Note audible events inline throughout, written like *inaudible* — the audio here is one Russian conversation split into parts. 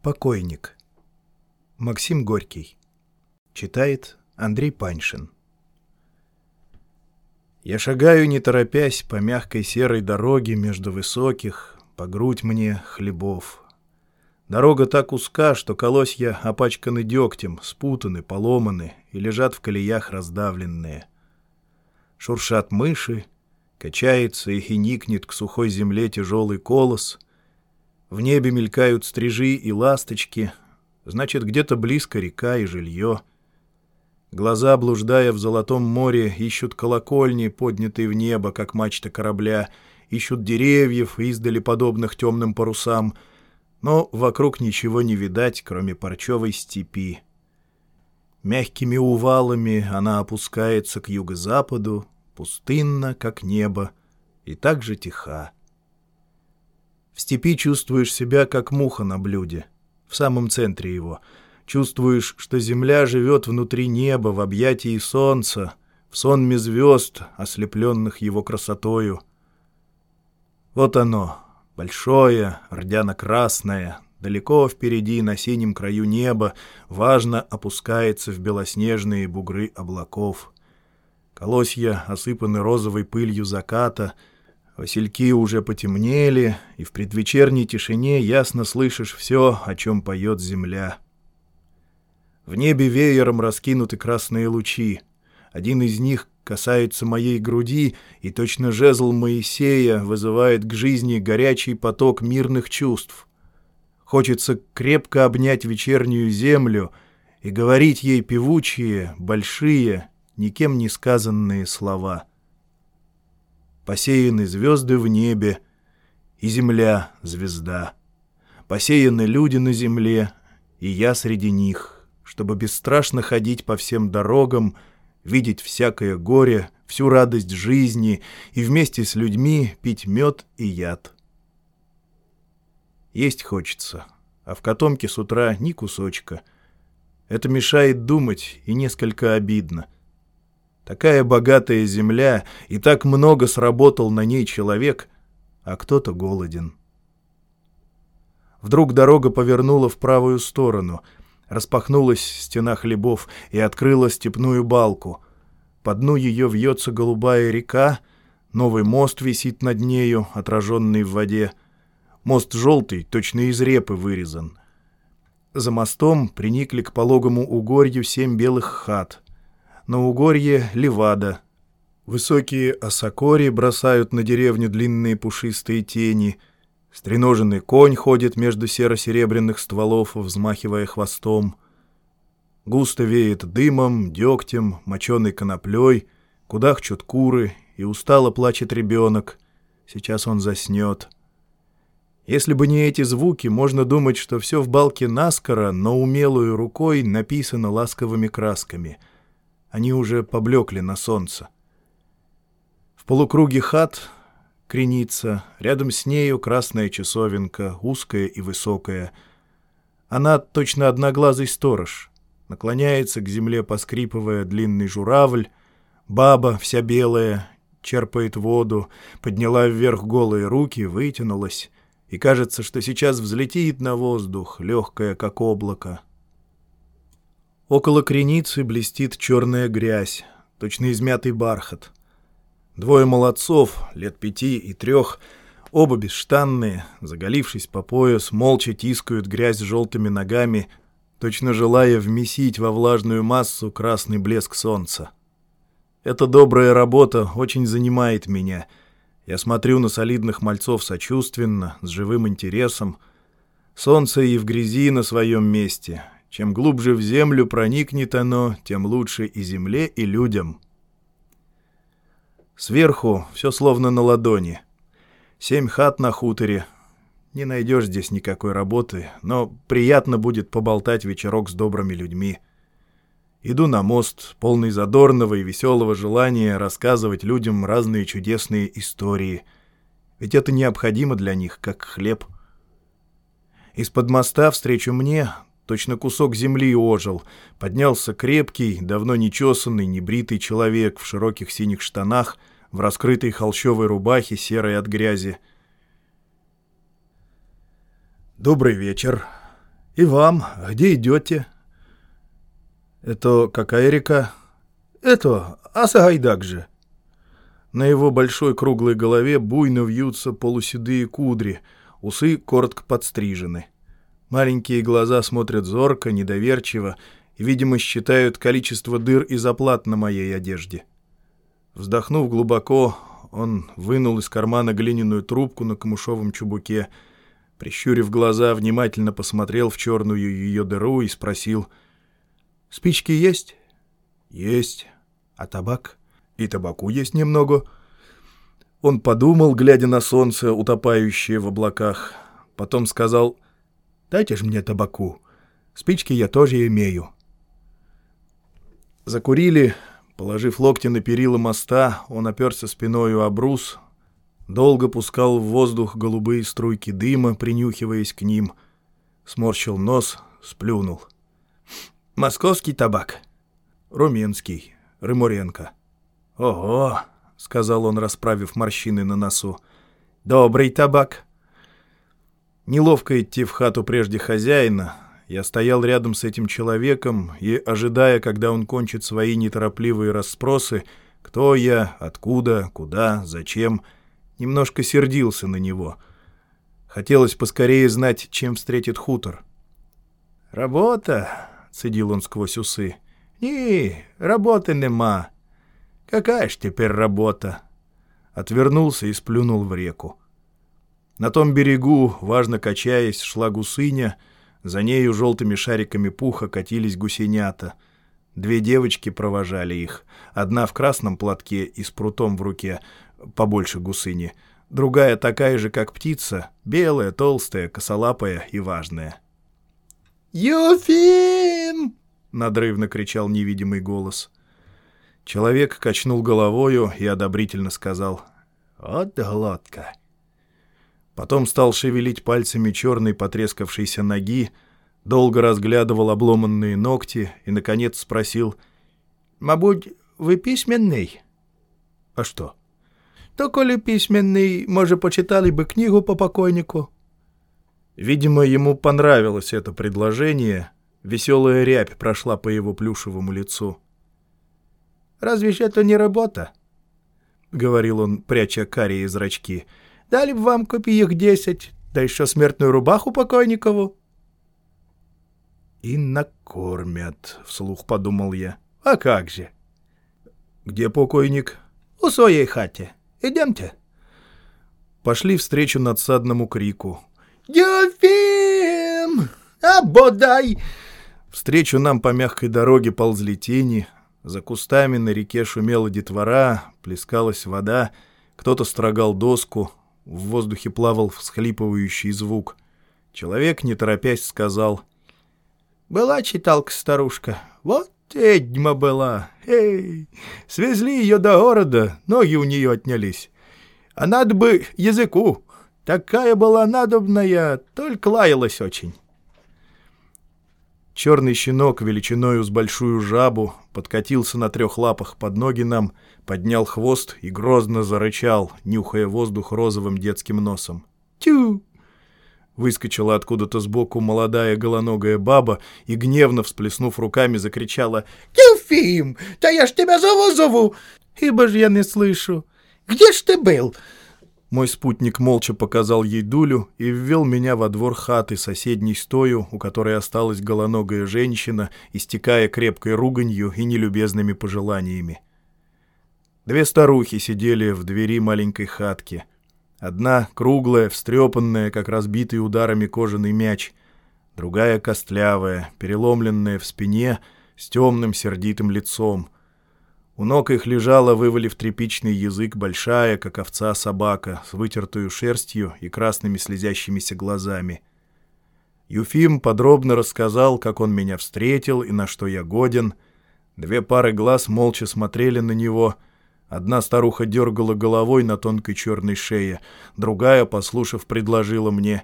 Покойник. Максим Горький. Читает Андрей Паншин. Я шагаю, не торопясь, по мягкой серой дороге между высоких, по грудь мне хлебов. Дорога так узка, что колосья опачканы дегтем, спутаны, поломаны и лежат в колеях раздавленные. Шуршат мыши, качается и хиникнет к сухой земле тяжелый колос — в небе мелькают стрижи и ласточки, значит, где-то близко река и жилье. Глаза, блуждая в золотом море, ищут колокольни, поднятые в небо, как мачта корабля, ищут деревьев, издали подобных темным парусам, но вокруг ничего не видать, кроме парчевой степи. Мягкими увалами она опускается к юго-западу, пустынно, как небо, и так же тиха. В степи чувствуешь себя, как муха на блюде, в самом центре его. Чувствуешь, что земля живет внутри неба, в объятии солнца, в сонме звезд, ослепленных его красотою. Вот оно, большое, рдяно-красное, далеко впереди на синем краю неба, важно опускается в белоснежные бугры облаков. Колосья осыпаны розовой пылью заката — Васильки уже потемнели, и в предвечерней тишине ясно слышишь все, о чем поет земля. В небе веером раскинуты красные лучи. Один из них касается моей груди, и точно жезл Моисея вызывает к жизни горячий поток мирных чувств. Хочется крепко обнять вечернюю землю и говорить ей певучие, большие, никем не сказанные слова — посеяны звезды в небе, и земля — звезда. Посеяны люди на земле, и я среди них, чтобы бесстрашно ходить по всем дорогам, видеть всякое горе, всю радость жизни и вместе с людьми пить мед и яд. Есть хочется, а в котомке с утра ни кусочка. Это мешает думать и несколько обидно — Такая богатая земля, и так много сработал на ней человек, а кто-то голоден. Вдруг дорога повернула в правую сторону, распахнулась стена хлебов и открыла степную балку. По дну ее вьется голубая река, новый мост висит над нею, отраженный в воде. Мост желтый, точно из репы вырезан. За мостом приникли к пологому угорью семь белых хат — на угорье — левада. Высокие осокори бросают на деревню длинные пушистые тени. Стреноженный конь ходит между серо-серебряных стволов, взмахивая хвостом. Густо веет дымом, дегтем, моченой коноплей, кудахчут куры, и устало плачет ребенок. Сейчас он заснет. Если бы не эти звуки, можно думать, что все в балке наскоро, но умелую рукой написано ласковыми красками — они уже поблекли на солнце. В полукруге хат кренится, рядом с нею красная часовенка, узкая и высокая. Она точно одноглазый сторож. Наклоняется к земле, поскрипывая длинный журавль. Баба, вся белая, черпает воду, подняла вверх голые руки, вытянулась, и кажется, что сейчас взлетит на воздух, легкая, как облако. Около креницы блестит черная грязь, точно измятый бархат. Двое молодцов, лет пяти и трех, оба бесштанные, заголившись по пояс, молча тискают грязь желтыми ногами, точно желая вмесить во влажную массу красный блеск солнца. Эта добрая работа очень занимает меня. Я смотрю на солидных мальцов сочувственно, с живым интересом. Солнце и в грязи на своем месте, чем глубже в землю проникнет оно, тем лучше и земле, и людям. Сверху все словно на ладони. Семь хат на хуторе. Не найдешь здесь никакой работы, но приятно будет поболтать вечерок с добрыми людьми. Иду на мост, полный задорного и веселого желания рассказывать людям разные чудесные истории. Ведь это необходимо для них, как хлеб. Из-под моста встречу мне Точно кусок земли ожил. Поднялся крепкий, давно нечесанный, небритый человек в широких синих штанах, в раскрытой холщовой рубахе, серой от грязи. «Добрый вечер. «И вам. Где идете?» «Это какая река?» «Это Асагайдак же». На его большой круглой голове буйно вьются полуседые кудри, усы коротко подстрижены. Маленькие глаза смотрят зорко, недоверчиво и, видимо, считают количество дыр и заплат на моей одежде. Вздохнув глубоко, он вынул из кармана глиняную трубку на камушовом чубуке, прищурив глаза, внимательно посмотрел в черную ее дыру и спросил «Спички есть?» «Есть. А табак?» «И табаку есть немного». Он подумал, глядя на солнце, утопающее в облаках. Потом сказал «Дайте же мне табаку. Спички я тоже имею». Закурили, Положив локти на перила моста, он оперся спиною о брус, долго пускал в воздух голубые струйки дыма, принюхиваясь к ним, сморщил нос, сплюнул. «Московский табак. Руменский. Рымуренко». «Ого!» — сказал он, расправив морщины на носу. «Добрый табак». Неловко идти в хату прежде хозяина — я стоял рядом с этим человеком и, ожидая, когда он кончит свои неторопливые расспросы, кто я, откуда, куда, зачем, немножко сердился на него. Хотелось поскорее знать, чем встретит хутор. «Работа?» — цедил он сквозь усы. «Ні, работы нема. Какая ж теперь работа?» Отвернулся и сплюнул в реку. На том берегу, важно качаясь, шла гусыня — за нею желтыми шариками пуха катились гусенята. Две девочки провожали их. Одна в красном платке и с прутом в руке, побольше гусыни. Другая такая же, как птица, белая, толстая, косолапая и важная. «Юфим!» — надрывно кричал невидимый голос. Человек качнул головою и одобрительно сказал «Вот глотка!» Потом стал шевелить пальцами черной потрескавшейся ноги, долго разглядывал обломанные ногти и, наконец, спросил «Мабуть, вы письменный?» «А что?» «То, коли письменный, может, почитали бы книгу по покойнику?» Видимо, ему понравилось это предложение. Веселая рябь прошла по его плюшевому лицу. «Разве это не работа?» — говорил он, пряча карие зрачки — Дали б вам копеек десять, да еще смертную рубаху покойникову. «И накормят», — вслух подумал я. «А как же?» «Где покойник?» «У своей хате. Идемте». Пошли встречу надсадному крику. «Дюфим! А бодай!» Встречу нам по мягкой дороге ползли тени. За кустами на реке шумела детвора, плескалась вода, кто-то строгал доску, в воздухе плавал всхлипывающий звук. Человек, не торопясь, сказал. «Была читалка-старушка. Вот ведьма была. Эй, свезли ее до города, ноги у нее отнялись. А надо бы языку. Такая была надобная, только лаялась очень». Черный щенок величиною с большую жабу подкатился на трех лапах под ноги нам, поднял хвост и грозно зарычал, нюхая воздух розовым детским носом. «Тю!» Выскочила откуда-то сбоку молодая голоногая баба и, гневно всплеснув руками, закричала «Тюфим! Да я ж тебя зову-зову! Ибо ж я не слышу! Где ж ты был?» Мой спутник молча показал ей дулю и ввел меня во двор хаты соседней стою, у которой осталась голоногая женщина, истекая крепкой руганью и нелюбезными пожеланиями. Две старухи сидели в двери маленькой хатки. Одна круглая, встрепанная, как разбитый ударами кожаный мяч, другая костлявая, переломленная в спине, с темным сердитым лицом — у ног их лежала, вывалив тряпичный язык, большая, как овца, собака, с вытертую шерстью и красными слезящимися глазами. Юфим подробно рассказал, как он меня встретил и на что я годен. Две пары глаз молча смотрели на него. Одна старуха дергала головой на тонкой черной шее, другая, послушав, предложила мне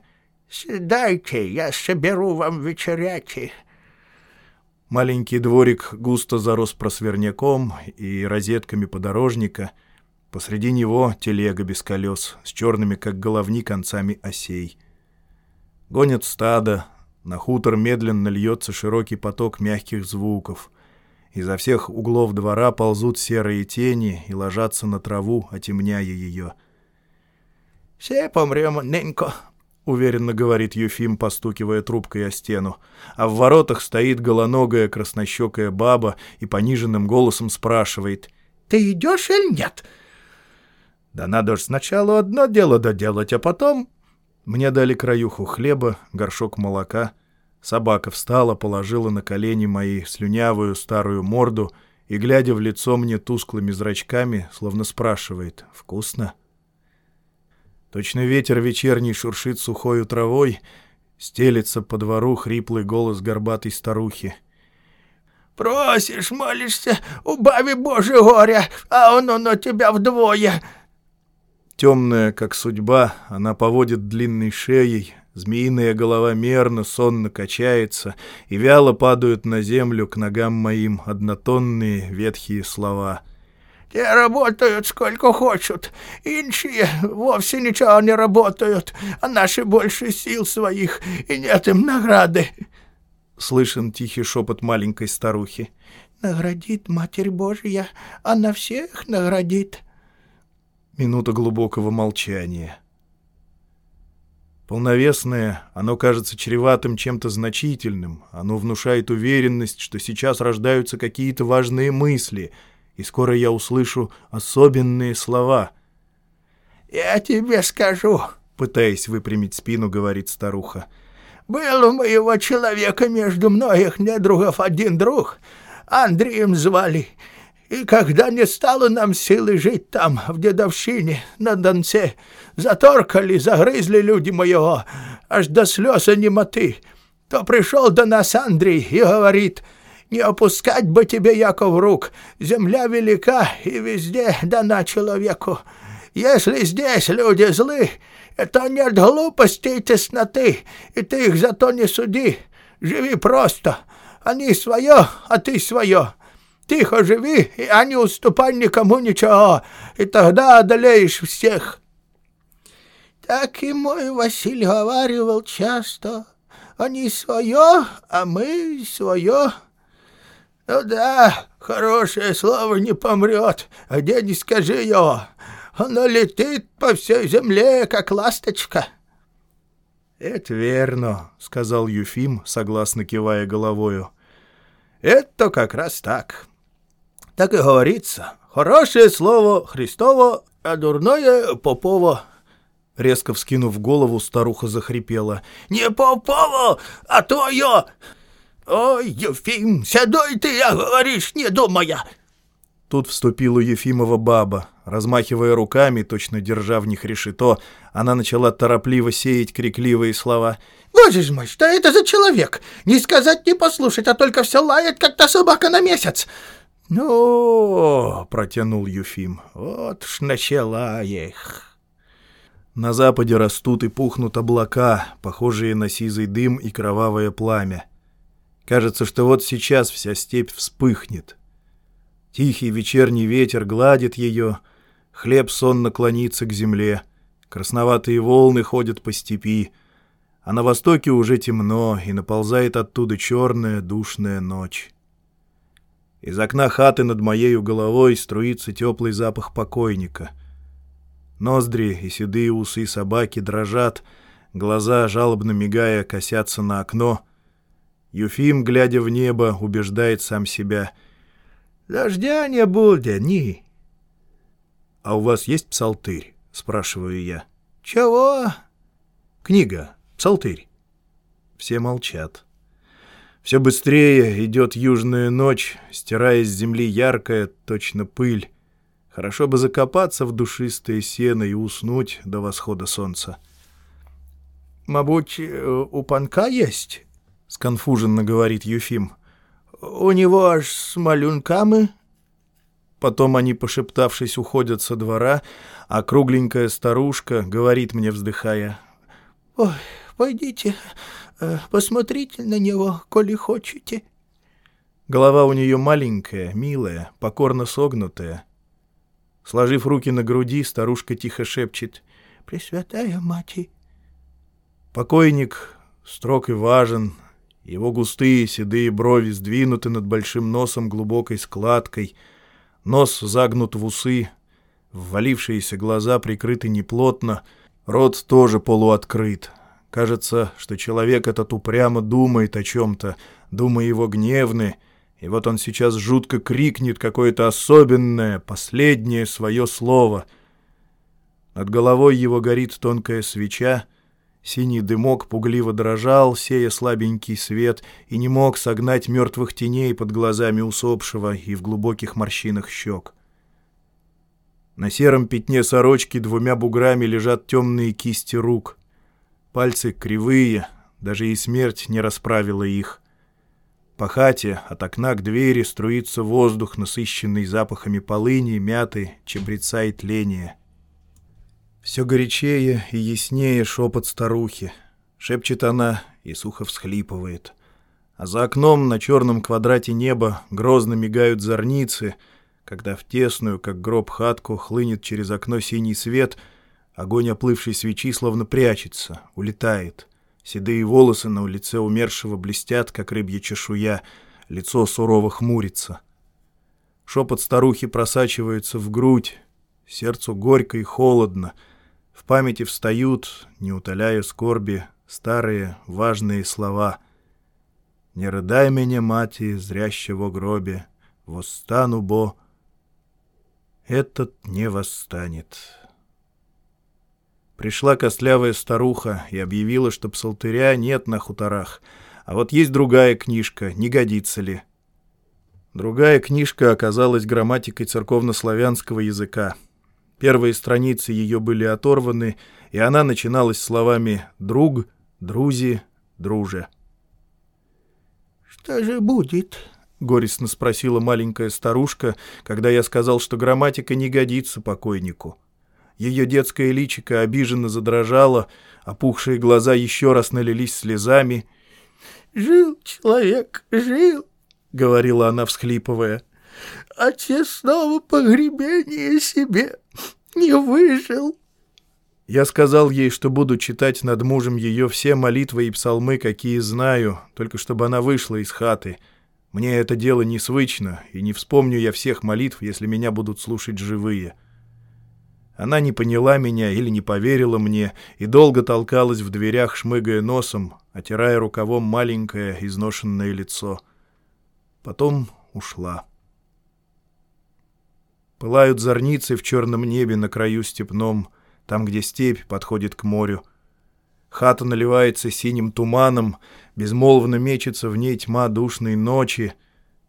«Дайте, я соберу вам вечеряти». Маленький дворик густо зарос просверняком и розетками подорожника. Посреди него телега без колес, с черными, как головни, концами осей. Гонят стадо, На хутор медленно льется широкий поток мягких звуков. Изо всех углов двора ползут серые тени и ложатся на траву, отемняя ее. «Все помрем, Ненько», — уверенно говорит Юфим, постукивая трубкой о стену. А в воротах стоит голоногая краснощекая баба и пониженным голосом спрашивает. «Ты идешь или нет?» «Да надо ж сначала одно дело доделать, а потом...» Мне дали краюху хлеба, горшок молока. Собака встала, положила на колени мои слюнявую старую морду и, глядя в лицо мне тусклыми зрачками, словно спрашивает «Вкусно?» Точно ветер вечерний шуршит сухою травой, стелется по двору хриплый голос горбатой старухи. «Просишь, молишься, убави Боже горя, а оно на тебя вдвое!» Темная, как судьба, она поводит длинной шеей, змеиная голова мерно, сонно качается, и вяло падают на землю к ногам моим однотонные ветхие слова. «Те работают сколько хочут, иншие вовсе ничего не работают, а наши больше сил своих, и нет им награды». Слышен тихий шепот маленькой старухи. «Наградит Матерь Божья, она всех наградит». Минута глубокого молчания. Полновесное, оно кажется чреватым чем-то значительным, оно внушает уверенность, что сейчас рождаются какие-то важные мысли, и скоро я услышу особенные слова. «Я тебе скажу», — пытаясь выпрямить спину, говорит старуха. «Был у моего человека между многих недругов один друг, Андреем звали». И когда не стало нам силы жить там, в дедовщине, на Донце, заторкали, загрызли люди моего, аж до слез и немоты, то пришел до нас Андрей и говорит, не опускать бы тебе, Яков, рук, земля велика и везде дана человеку. Если здесь люди злы, это нет глупости и тесноты, и ты их зато не суди. Живи просто. Они свое, а ты свое. Тихо живи, а не уступай никому ничего, и тогда одолеешь всех. Так и мой Василий говаривал часто. Они свое, а мы свое. Ну да, хорошее слово не помрет, а не скажи его. Оно летит по всей земле, как ласточка. — Это верно, — сказал Юфим, согласно кивая головою. — Это как раз так. Так и говорится. Хорошее слово Христово, а дурное Попово. Резко вскинув голову, старуха захрипела. «Не Попово, а твое! Ой, Ефим, седой ты, я говоришь, не думая!» Тут вступила Ефимова баба. Размахивая руками, точно держа в них решето, она начала торопливо сеять крикливые слова. «Боже ж мой, что это за человек? Не сказать, не послушать, а только все лает, как та собака на месяц!» «Ну, — протянул Юфим, — вот ж начала их». На западе растут и пухнут облака, похожие на сизый дым и кровавое пламя. Кажется, что вот сейчас вся степь вспыхнет. Тихий вечерний ветер гладит ее, хлеб сонно клонится к земле, красноватые волны ходят по степи, а на востоке уже темно, и наползает оттуда черная душная ночь. Из окна хаты над моею головой струится теплый запах покойника. Ноздри и седые усы собаки дрожат, глаза, жалобно мигая, косятся на окно. Юфим, глядя в небо, убеждает сам себя. «Дождя не будет, ни!» «А у вас есть псалтырь?» — спрашиваю я. «Чего?» «Книга. Псалтырь». Все молчат. Все быстрее идет южная ночь, стирая с земли яркая, точно пыль. Хорошо бы закопаться в душистое сено и уснуть до восхода солнца. «Мабуть, у панка есть?» — сконфуженно говорит Юфим. «У него аж с малюнками...» Потом они, пошептавшись, уходят со двора, а кругленькая старушка говорит мне, вздыхая. «Ой, пойдите, Э, посмотрите на него, коли хочете». Голова у нее маленькая, милая, покорно согнутая. Сложив руки на груди, старушка тихо шепчет «Пресвятая Мать». Покойник строг и важен, его густые седые брови сдвинуты над большим носом глубокой складкой, нос загнут в усы, ввалившиеся глаза прикрыты неплотно, рот тоже полуоткрыт. Кажется, что человек этот упрямо думает о чем-то, думы его гневны, и вот он сейчас жутко крикнет какое-то особенное, последнее свое слово. Над головой его горит тонкая свеча, синий дымок пугливо дрожал, сея слабенький свет, и не мог согнать мертвых теней под глазами усопшего и в глубоких морщинах щек. На сером пятне сорочки двумя буграми лежат темные кисти рук — Пальцы кривые, даже и смерть не расправила их. По хате от окна к двери струится воздух, насыщенный запахами полыни, мяты, чебреца и тления. Все горячее и яснее шепот старухи. Шепчет она и сухо всхлипывает. А за окном на черном квадрате неба грозно мигают зорницы, когда в тесную, как гроб, хатку хлынет через окно синий свет — Огонь оплывшей свечи словно прячется, улетает. Седые волосы на лице умершего блестят, как рыбья чешуя, лицо сурово хмурится. Шепот старухи просачивается в грудь, сердцу горько и холодно. В памяти встают, не утоляя скорби, старые важные слова. «Не рыдай меня, мати, зрящего гробе, восстану, бо...» Этот не восстанет. Пришла костлявая старуха и объявила, что псалтыря нет на хуторах, а вот есть другая книжка, не годится ли. Другая книжка оказалась грамматикой церковнославянского языка. Первые страницы ее были оторваны, и она начиналась словами «друг», «друзи», «друже». «Что же будет?» — горестно спросила маленькая старушка, когда я сказал, что грамматика не годится покойнику. Ее детское личико обиженно задрожало, опухшие глаза еще раз налились слезами. «Жил человек, жил!» — говорила она, всхлипывая. «А те снова погребение себе не выжил!» Я сказал ей, что буду читать над мужем ее все молитвы и псалмы, какие знаю, только чтобы она вышла из хаты. Мне это дело не свычно, и не вспомню я всех молитв, если меня будут слушать живые. Она не поняла меня или не поверила мне и долго толкалась в дверях, шмыгая носом, отирая рукавом маленькое изношенное лицо. Потом ушла. Пылают зорницы в черном небе на краю степном, там, где степь подходит к морю. Хата наливается синим туманом, безмолвно мечется в ней тьма душной ночи,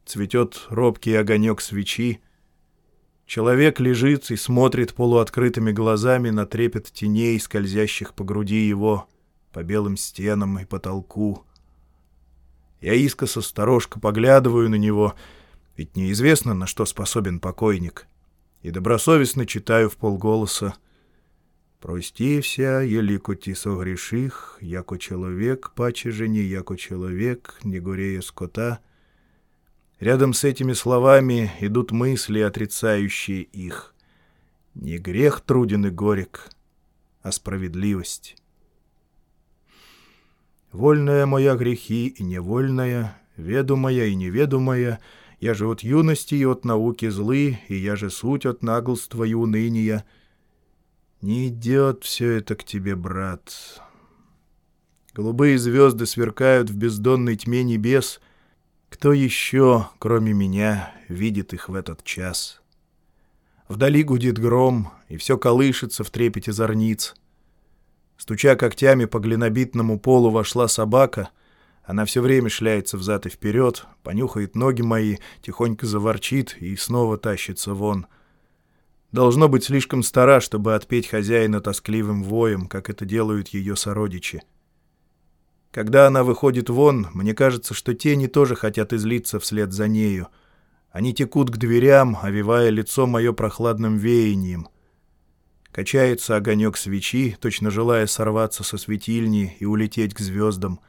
цветет робкий огонек свечи, Человек лежит и смотрит полуоткрытыми глазами на трепет теней, скользящих по груди его, по белым стенам и потолку. Я искоса сторожка поглядываю на него, ведь неизвестно, на что способен покойник, и добросовестно читаю в полголоса «Прости вся, еликоти согреших, яко человек, паче жени, яко человек, не горея скота». Рядом с этими словами идут мысли, отрицающие их. Не грех труден и горек, а справедливость. Вольная моя грехи и невольная, ведомая и неведомая, я же от юности и от науки злы, и я же суть от наглства и уныния. Не идет все это к тебе, брат. Голубые звезды сверкают в бездонной тьме небес — кто еще, кроме меня, видит их в этот час? Вдали гудит гром, и все колышется в трепете зорниц. Стуча когтями по глинобитному полу вошла собака. Она все время шляется взад и вперед, понюхает ноги мои, тихонько заворчит и снова тащится вон. Должно быть слишком стара, чтобы отпеть хозяина тоскливым воем, как это делают ее сородичи. Когда она выходит вон, мне кажется, что тени тоже хотят излиться вслед за нею. Они текут к дверям, овивая лицо мое прохладным веянием. Качается огонек свечи, точно желая сорваться со светильни и улететь к звездам.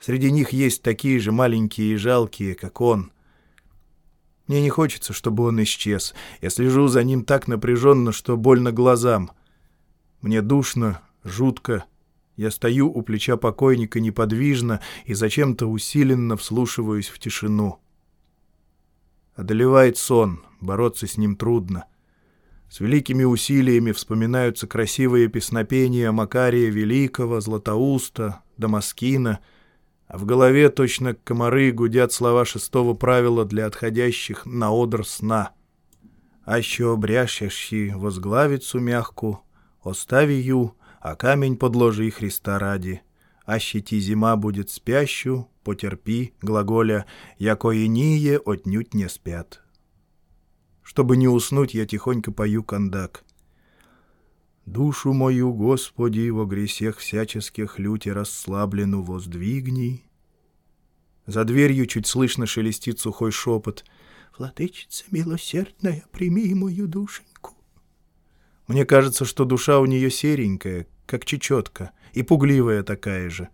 Среди них есть такие же маленькие и жалкие, как он. Мне не хочется, чтобы он исчез. Я слежу за ним так напряженно, что больно глазам. Мне душно, жутко, Я стою у плеча покойника неподвижно и зачем-то усиленно вслушиваюсь в тишину. Одолевает сон, бороться с ним трудно. С великими усилиями вспоминаются красивые песнопения Макария Великого, Златоуста, Дамаскина, а в голове точно комары гудят слова шестого правила для отходящих на одр сна. «Ащо обрящащий возглавицу мягку, остави ю, а камень подложи Христа ради. Аще ти зима будет спящу, потерпи, глаголя, яко иные отнюдь не спят». Чтобы не уснуть, я тихонько пою кандак. Душу мою, Господи, во гресех всяческих люте расслаблену воздвигни. За дверью чуть слышно шелестит сухой шепот. «Владычица милосердная, прими мою душеньку». Мне кажется, что душа у нее серенькая, как чечетка, и пугливая такая же.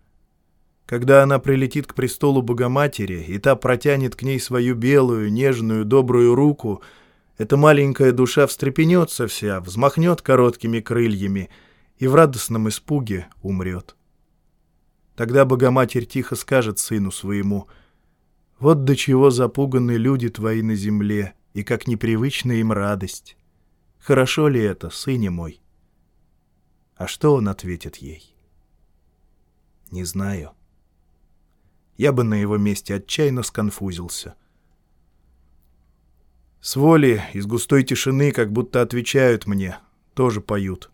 Когда она прилетит к престолу Богоматери, и та протянет к ней свою белую, нежную, добрую руку — эта маленькая душа встрепенется вся, взмахнет короткими крыльями и в радостном испуге умрет. Тогда Богоматерь тихо скажет сыну своему, «Вот до чего запуганы люди твои на земле, и как непривычна им радость. Хорошо ли это, сыне мой?» А что он ответит ей? Не знаю. Я бы на его месте отчаянно сконфузился — с воли, из густой тишины, как будто отвечают мне, тоже поют.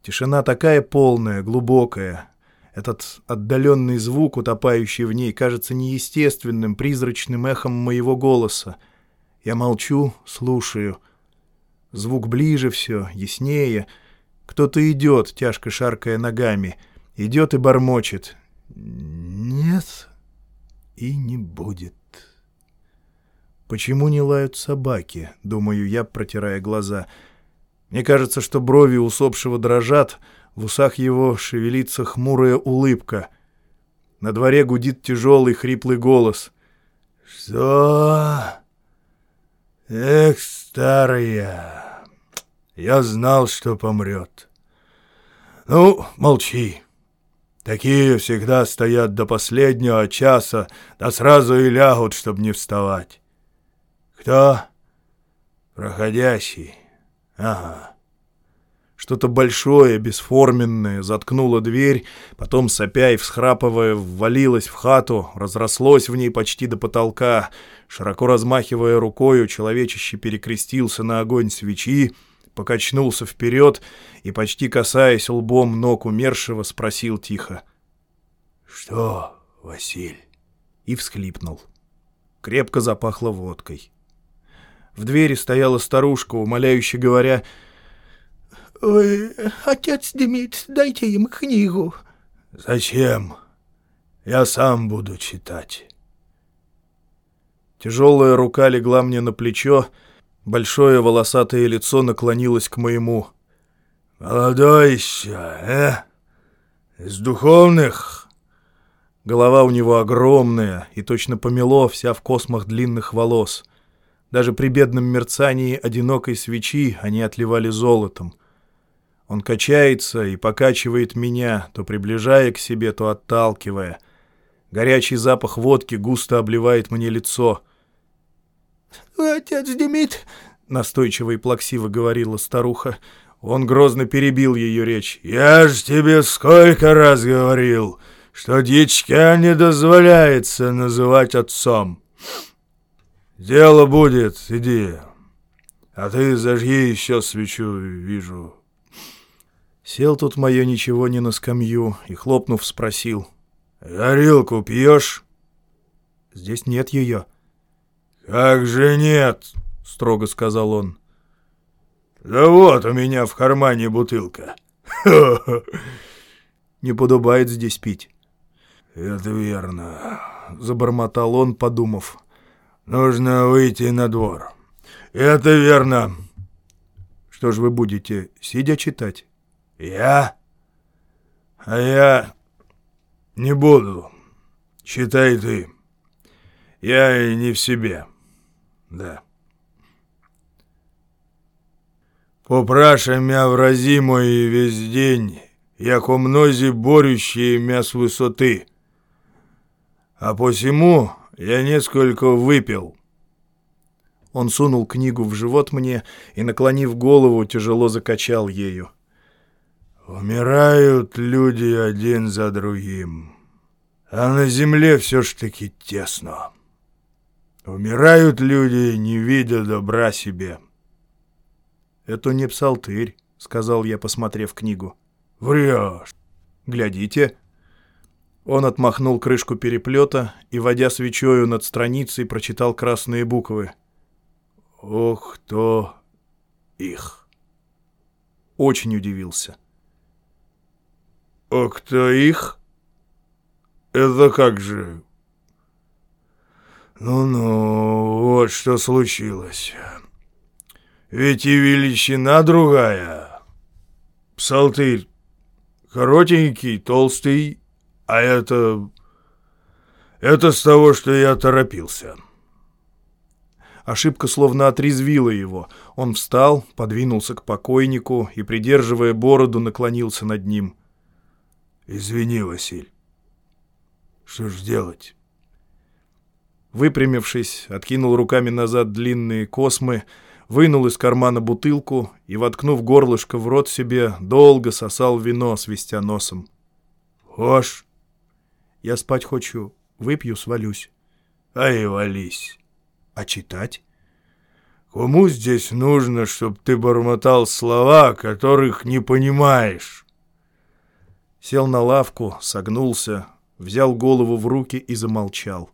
Тишина такая полная, глубокая. Этот отдаленный звук, утопающий в ней, кажется неестественным, призрачным эхом моего голоса. Я молчу, слушаю. Звук ближе все, яснее. Кто-то идет, тяжко шаркая ногами. Идет и бормочет. «Нет и не будет». «Почему не лают собаки?» — думаю я, протирая глаза. Мне кажется, что брови усопшего дрожат, в усах его шевелится хмурая улыбка. На дворе гудит тяжелый хриплый голос. «Что? Эх, старая, я знал, что помрет. Ну, молчи». Такие всегда стоят до последнего часа, да сразу и лягут, чтобы не вставать. «Кто?» «Проходящий. Ага». Что-то большое, бесформенное, заткнуло дверь, потом, сопя и всхрапывая, ввалилось в хату, разрослось в ней почти до потолка. Широко размахивая рукою, человечище перекрестился на огонь свечи, покачнулся вперед и, почти касаясь лбом ног умершего, спросил тихо. «Что, Василь?» И всхлипнул. Крепко запахло водкой. В двери стояла старушка, умоляюще говоря, «Ой, отец Демид, дайте им книгу». «Зачем? Я сам буду читать». Тяжелая рука легла мне на плечо, большое волосатое лицо наклонилось к моему. «Молодой еще, э? Из духовных?» Голова у него огромная и точно помело вся в космах длинных волос — даже при бедном мерцании одинокой свечи они отливали золотом. Он качается и покачивает меня, то приближая к себе, то отталкивая. Горячий запах водки густо обливает мне лицо. «Отец Демид!» — настойчиво и плаксиво говорила старуха. Он грозно перебил ее речь. «Я ж тебе сколько раз говорил, что дичка не дозволяется называть отцом!» «Дело будет, иди. А ты зажги еще свечу, вижу». Сел тут мое ничего не на скамью и, хлопнув, спросил. «Горилку пьешь?» «Здесь нет ее». «Как же нет?» — строго сказал он. «Да вот у меня в кармане бутылка». *laughs* «Не подобает здесь пить». «Это верно», — забормотал он, подумав. Нужно выйти на двор. Это верно. Что ж вы будете, сидя читать? Я? А я не буду. Читай ты. Я и не в себе. Да. Попраша мя в рази мой весь день, яко мнози борющие мя с высоты. А посему я несколько выпил». Он сунул книгу в живот мне и, наклонив голову, тяжело закачал ею. «Умирают люди один за другим, а на земле все ж таки тесно. Умирают люди, не видя добра себе». «Это не псалтырь», — сказал я, посмотрев книгу. «Врешь». «Глядите». Он отмахнул крышку переплета и, водя свечою над страницей, прочитал красные буквы. «Ох, кто их!» Очень удивился. «Ох, кто их? Это как же?» «Ну-ну, вот что случилось. Ведь и величина другая. Псалтырь коротенький, толстый, а это... Это с того, что я торопился». Ошибка словно отрезвила его. Он встал, подвинулся к покойнику и, придерживая бороду, наклонился над ним. «Извини, Василь. Что ж делать?» Выпрямившись, откинул руками назад длинные космы, вынул из кармана бутылку и, воткнув горлышко в рот себе, долго сосал вино, свистя носом. «Хошь?» «Я спать хочу. Выпью, свалюсь». «Ай, вались». «А читать?» «Кому здесь нужно, чтобы ты бормотал слова, которых не понимаешь?» Сел на лавку, согнулся, взял голову в руки и замолчал.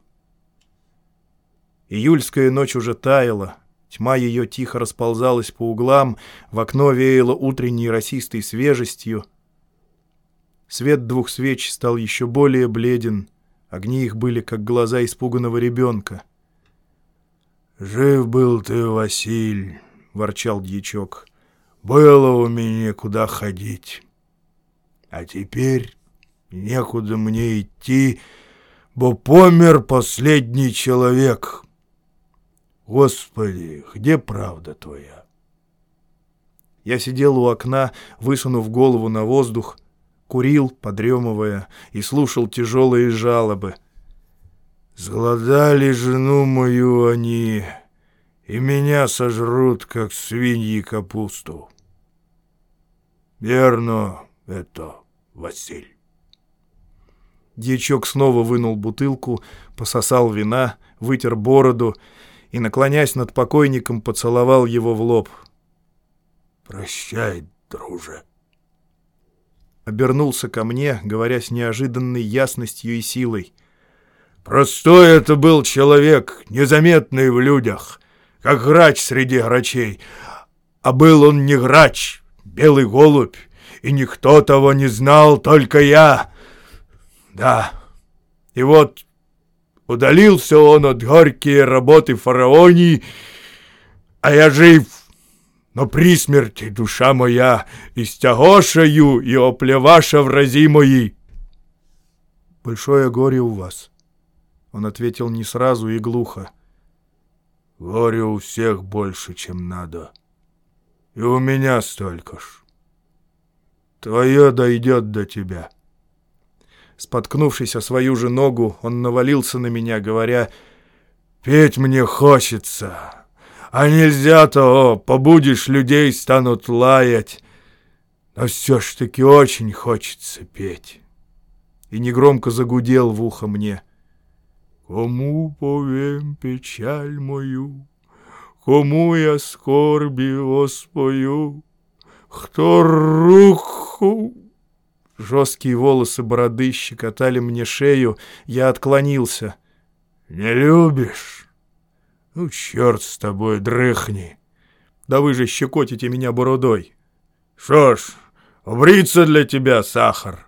Июльская ночь уже таяла, Тьма ее тихо расползалась по углам, в окно веяло утренней росистой свежестью. Свет двух свеч стал еще более бледен, огни их были, как глаза испуганного ребенка. «Жив был ты, Василь», — ворчал дьячок, — «было у меня куда ходить. А теперь некуда мне идти, бо помер последний человек». Господи, где правда твоя? Я сидел у окна, высунув голову на воздух, курил, подремывая, и слушал тяжелые жалобы. «Сгладали жену мою они, и меня сожрут, как свиньи капусту». «Верно это, Василь». Дьячок снова вынул бутылку, пососал вина, вытер бороду и, наклонясь над покойником, поцеловал его в лоб. «Прощай, друже!» Обернулся ко мне, говоря с неожиданной ясностью и силой. «Простой это был человек, незаметный в людях, как грач среди грачей. А был он не грач, белый голубь, и никто того не знал, только я. Да, и вот Удалился он от горькие работы фараонии, а я жив. Но при смерти душа моя истягошаю и оплеваша в рази мои. Большое горе у вас. Он ответил не сразу и глухо. Горе у всех больше, чем надо. И у меня столько ж. Твое дойдет до тебя. — Споткнувшись о свою же ногу, он навалился на меня, говоря «Петь мне хочется, а нельзя-то, побудешь, людей станут лаять, но все ж таки очень хочется петь». И негромко загудел в ухо мне «Кому повем печаль мою, кому я скорби воспою, кто руку Жесткие волосы бороды щекотали мне шею, я отклонился. «Не любишь? Ну, черт с тобой, дрыхни!» «Да вы же щекотите меня бородой!» «Что ж, убриться для тебя сахар!»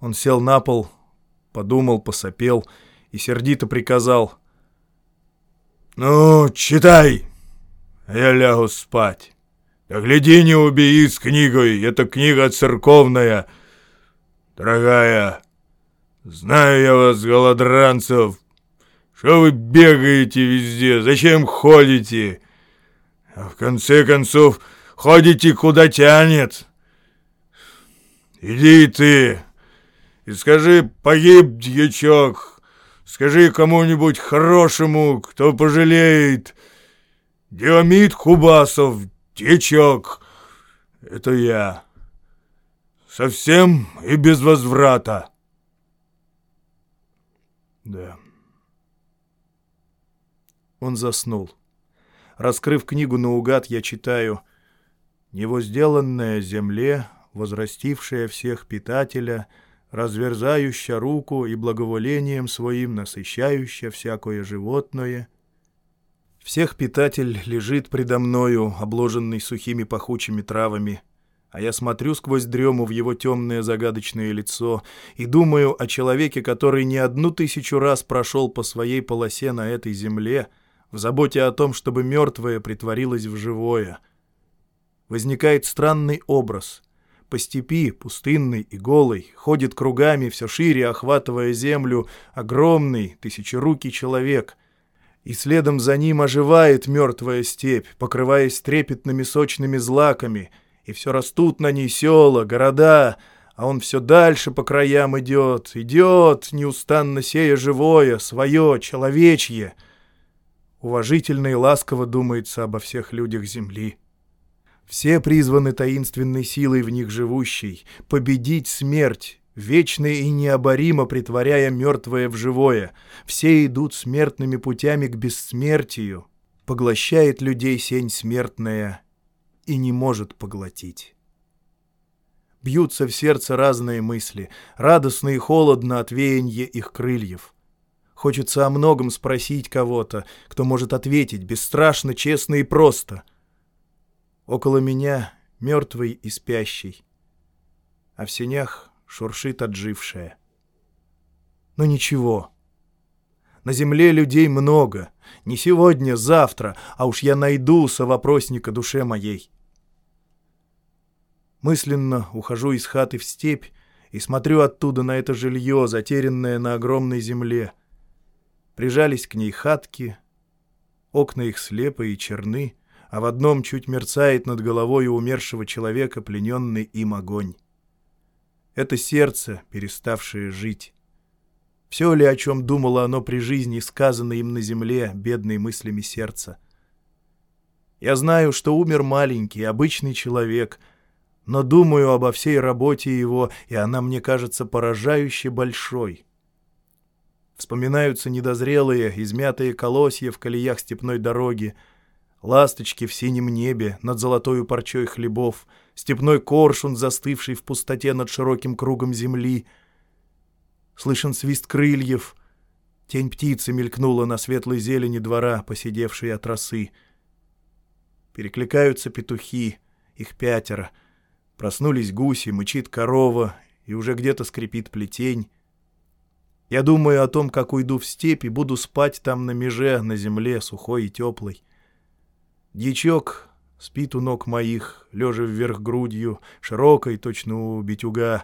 Он сел на пол, подумал, посопел и сердито приказал. «Ну, читай, а я лягу спать. Да гляди, не убей с книгой, это книга церковная!» «Дорогая, знаю я вас, голодранцев. Что вы бегаете везде? Зачем ходите? А в конце концов, ходите куда тянет. иди ты и скажи «погиб дьячок», скажи кому-нибудь хорошему, кто пожалеет. Диомид Кубасов, дьячок, это я. Совсем и без возврата. Да. Он заснул. Раскрыв книгу наугад, я читаю «Невозделанная земле, возрастившая всех питателя, разверзающая руку и благоволением своим насыщающая всякое животное». Всех питатель лежит предо мною, обложенный сухими пахучими травами, а я смотрю сквозь дрему в его темное загадочное лицо и думаю о человеке, который не одну тысячу раз прошел по своей полосе на этой земле — в заботе о том, чтобы мертвое притворилось в живое. Возникает странный образ. По степи, пустынной и голой, ходит кругами, все шире охватывая землю, огромный, тысячерукий человек. И следом за ним оживает мертвая степь, покрываясь трепетными сочными злаками, и все растут на ней села, города, а он все дальше по краям идет, идет, неустанно сея живое, свое, человечье — уважительно и ласково думается обо всех людях земли. Все призваны таинственной силой в них живущей победить смерть, вечно и необоримо притворяя мертвое в живое. Все идут смертными путями к бессмертию, поглощает людей сень смертная и не может поглотить. Бьются в сердце разные мысли, радостно и холодно от веяния их крыльев. Хочется о многом спросить кого-то, кто может ответить бесстрашно, честно и просто. Около меня мертвый и спящий, а в сенях шуршит отжившая. Но ничего. На земле людей много. Не сегодня, завтра, а уж я найду совопросника душе моей. Мысленно ухожу из хаты в степь и смотрю оттуда на это жилье, затерянное на огромной земле — Прижались к ней хатки, окна их слепы и черны, а в одном чуть мерцает над головой умершего человека плененный им огонь. Это сердце, переставшее жить. Все ли, о чем думало оно при жизни, сказано им на земле, бедной мыслями сердца? Я знаю, что умер маленький, обычный человек, но думаю обо всей работе его, и она мне кажется поражающе большой. Вспоминаются недозрелые, измятые колосья в колеях степной дороги, ласточки в синем небе над золотою парчой хлебов, степной коршун, застывший в пустоте над широким кругом земли. Слышен свист крыльев, тень птицы мелькнула на светлой зелени двора, посидевшей от росы. Перекликаются петухи, их пятеро. Проснулись гуси, мычит корова, и уже где-то скрипит плетень. Я думаю о том, как уйду в степь и буду спать там на меже, на земле, сухой и теплой. Дьячок спит у ног моих, лежа вверх грудью, широкой, точно у битюга.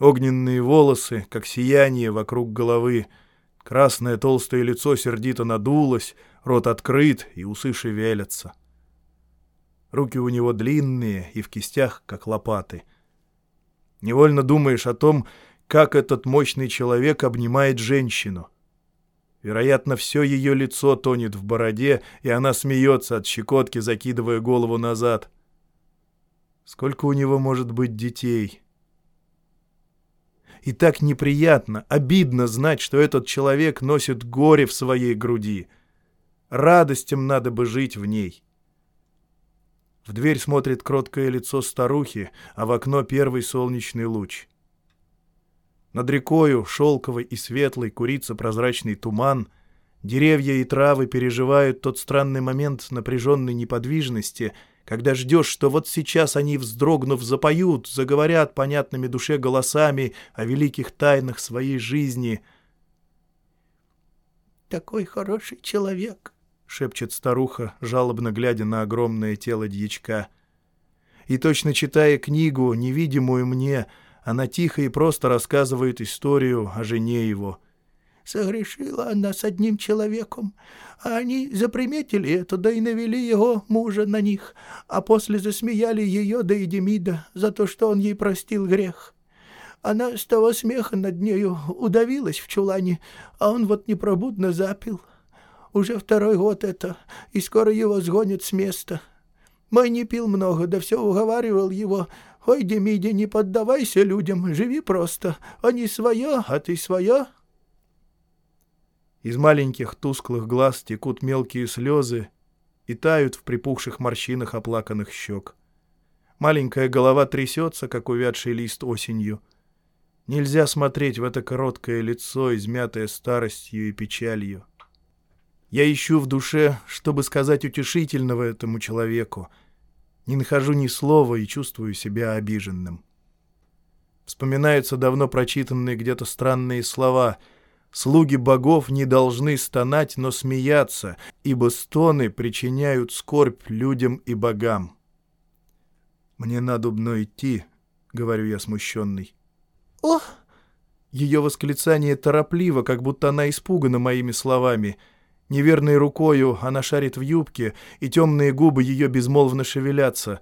Огненные волосы, как сияние вокруг головы. Красное толстое лицо сердито надулось, рот открыт, и усы шевелятся. Руки у него длинные и в кистях, как лопаты. Невольно думаешь о том, как этот мощный человек обнимает женщину. Вероятно, все ее лицо тонет в бороде, и она смеется от щекотки, закидывая голову назад. Сколько у него может быть детей? И так неприятно, обидно знать, что этот человек носит горе в своей груди. Радостям надо бы жить в ней. В дверь смотрит кроткое лицо старухи, а в окно первый солнечный луч — над рекою, шелковый и светлый, курится прозрачный туман. Деревья и травы переживают тот странный момент напряженной неподвижности, когда ждешь, что вот сейчас они, вздрогнув, запоют, заговорят понятными душе голосами о великих тайнах своей жизни. «Такой хороший человек», — шепчет старуха, жалобно глядя на огромное тело дьячка. И точно читая книгу, невидимую мне, — она тихо и просто рассказывает историю о жене его. Согрешила она с одним человеком, а они заприметили это, да и навели его мужа на них, а после засмеяли ее да и Демида за то, что он ей простил грех. Она с того смеха над нею удавилась в чулане, а он вот непробудно запил. Уже второй год это, и скоро его сгонят с места. Мой не пил много, да все уговаривал его. Ой, Демиде, не поддавайся людям, живи просто. Они свое, а ты свое. Из маленьких тусклых глаз текут мелкие слезы и тают в припухших морщинах оплаканных щек. Маленькая голова трясется, как увядший лист осенью. Нельзя смотреть в это короткое лицо, измятое старостью и печалью. Я ищу в душе, чтобы сказать утешительного этому человеку. Не нахожу ни слова и чувствую себя обиженным. Вспоминаются давно прочитанные где-то странные слова — Слуги богов не должны стонать, но смеяться, ибо стоны причиняют скорбь людям и богам. «Мне надобно идти», — говорю я смущенный. «О!» Ее восклицание торопливо, как будто она испугана моими словами. Неверной рукою она шарит в юбке, и темные губы ее безмолвно шевелятся.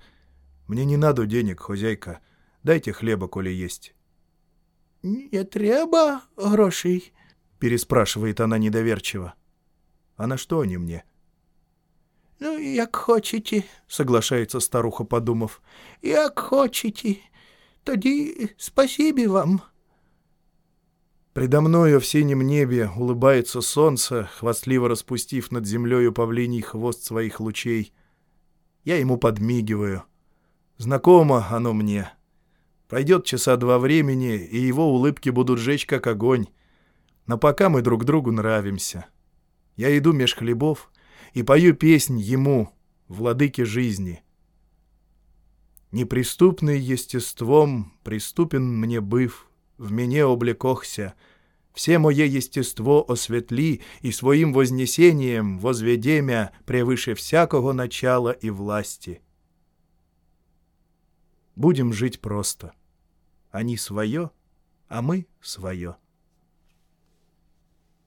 «Мне не надо денег, хозяйка. Дайте хлеба, коли есть». «Не треба грошей», — переспрашивает она недоверчиво. «А на что они мне?» «Ну, як хочете», — соглашается старуха, подумав. «Як хочете. Тоді спасибо вам». Предо мною в синем небе улыбается солнце, хвастливо распустив над землею павлиний хвост своих лучей. Я ему подмигиваю. Знакомо оно мне. Пройдет часа два времени, и его улыбки будут жечь, как огонь. Но пока мы друг другу нравимся. Я иду меж хлебов и пою песнь ему, владыке жизни. Неприступный естеством приступен мне быв, в мне облекохся, все мое естество осветли и своим вознесением возведемя превыше всякого начала и власти. Будем жить просто. Они свое, а мы свое.